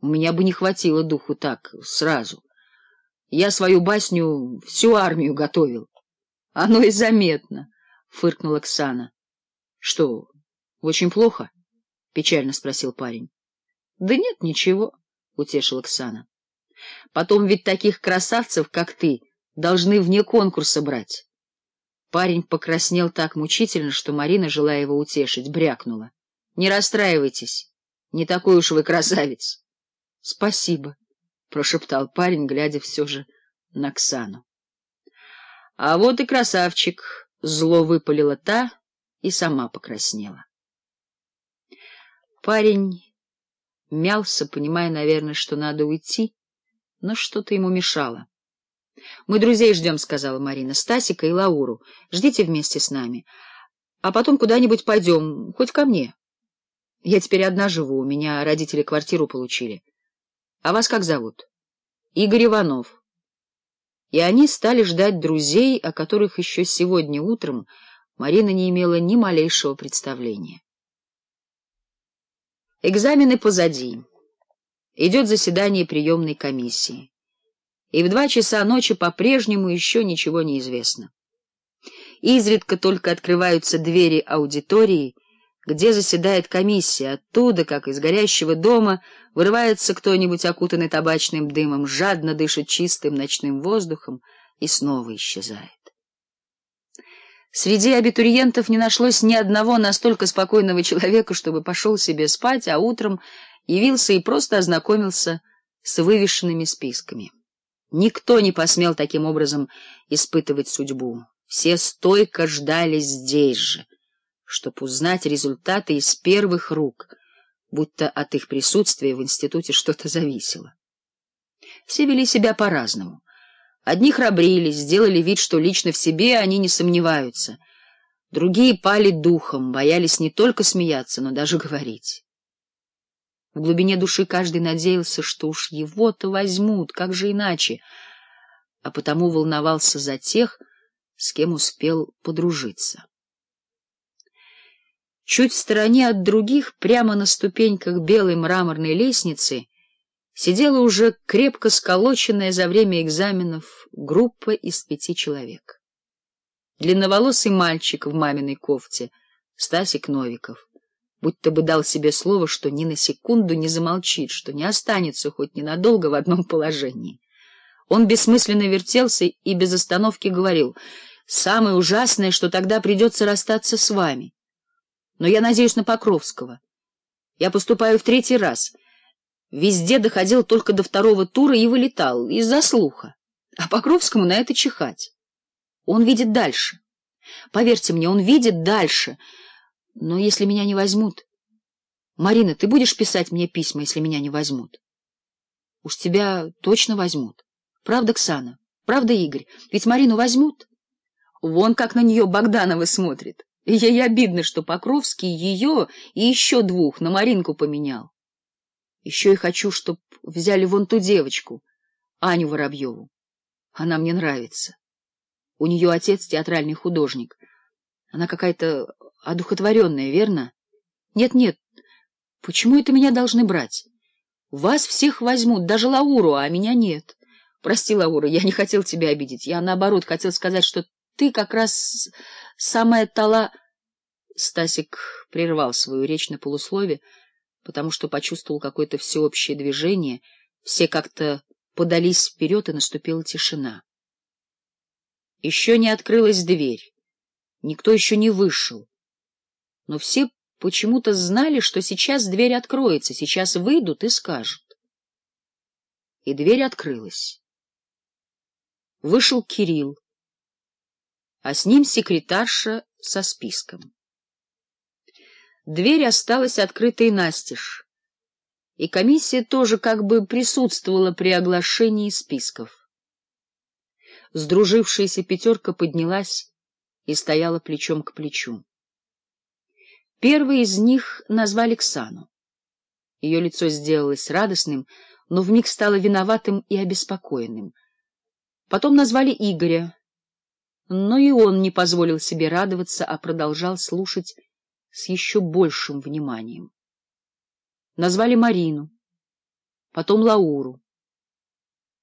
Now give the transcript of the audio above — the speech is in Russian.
У Меня бы не хватило духу так, сразу. Я свою басню всю армию готовил. Оно и заметно, — фыркнула Оксана. — Что, очень плохо? — печально спросил парень. — Да нет, ничего, — утешила Оксана. — Потом ведь таких красавцев, как ты, должны вне конкурса брать. Парень покраснел так мучительно, что Марина, желая его утешить, брякнула. — Не расстраивайтесь, не такой уж вы красавец. Спасибо, прошептал парень, глядя все же на Ксану. А вот и красавчик, зло выпалила та и сама покраснела. Парень мялся, понимая, наверное, что надо уйти, но что-то ему мешало. Мы друзей ждем, — сказала Марина, — Стасика и Лауру. Ждите вместе с нами. А потом куда-нибудь пойдем, хоть ко мне. Я теперь одна живу, у меня родители квартиру получили. А вас как зовут? Игорь Иванов. И они стали ждать друзей, о которых еще сегодня утром Марина не имела ни малейшего представления. Экзамены позади. Идет заседание приемной комиссии. И в два часа ночи по-прежнему еще ничего не известно. Изредка только открываются двери аудитории, где заседает комиссия. Оттуда, как из горящего дома, вырывается кто-нибудь, окутанный табачным дымом, жадно дышит чистым ночным воздухом и снова исчезает. Среди абитуриентов не нашлось ни одного настолько спокойного человека, чтобы пошел себе спать, а утром явился и просто ознакомился с вывешенными списками. Никто не посмел таким образом испытывать судьбу. Все стойко ждали здесь же чтобы узнать результаты из первых рук, будто от их присутствия в институте что-то зависело. Все вели себя по-разному. Одни храбрились, сделали вид, что лично в себе они не сомневаются. Другие пали духом, боялись не только смеяться, но даже говорить. В глубине души каждый надеялся, что уж его-то возьмут, как же иначе, а потому волновался за тех, с кем успел подружиться. Чуть в стороне от других, прямо на ступеньках белой мраморной лестницы, сидела уже крепко сколоченная за время экзаменов группа из пяти человек. Длинноволосый мальчик в маминой кофте, Стасик Новиков, будто бы дал себе слово, что ни на секунду не замолчит, что не останется хоть ненадолго в одном положении. Он бессмысленно вертелся и без остановки говорил, «Самое ужасное, что тогда придется расстаться с вами» но я надеюсь на Покровского. Я поступаю в третий раз. Везде доходил только до второго тура и вылетал, из-за слуха. А Покровскому на это чихать. Он видит дальше. Поверьте мне, он видит дальше. Но если меня не возьмут... Марина, ты будешь писать мне письма, если меня не возьмут? Уж тебя точно возьмут. Правда, Ксана? Правда, Игорь? Ведь Марину возьмут? Вон как на нее Богданова смотрит. Ей обидно, что Покровский ее и еще двух на Маринку поменял. Еще и хочу, чтоб взяли вон ту девочку, Аню Воробьеву. Она мне нравится. У нее отец театральный художник. Она какая-то одухотворенная, верно? Нет-нет, почему это меня должны брать? Вас всех возьмут, даже Лауру, а меня нет. Прости, Лаура, я не хотел тебя обидеть. Я, наоборот, хотел сказать, что ты как раз самая тала...» Стасик прервал свою речь на полуслове, потому что почувствовал какое-то всеобщее движение, все как-то подались вперед, и наступила тишина. Еще не открылась дверь, никто еще не вышел, но все почему-то знали, что сейчас дверь откроется, сейчас выйдут и скажут. И дверь открылась. Вышел Кирилл а с ним секретарша со списком. Дверь осталась открытой настежь, и комиссия тоже как бы присутствовала при оглашении списков. Сдружившаяся пятерка поднялась и стояла плечом к плечу. Первый из них назвали Ксану. Ее лицо сделалось радостным, но вмиг стало виноватым и обеспокоенным. Потом назвали Игоря. Но и он не позволил себе радоваться, а продолжал слушать с еще большим вниманием. Назвали Марину, потом Лауру.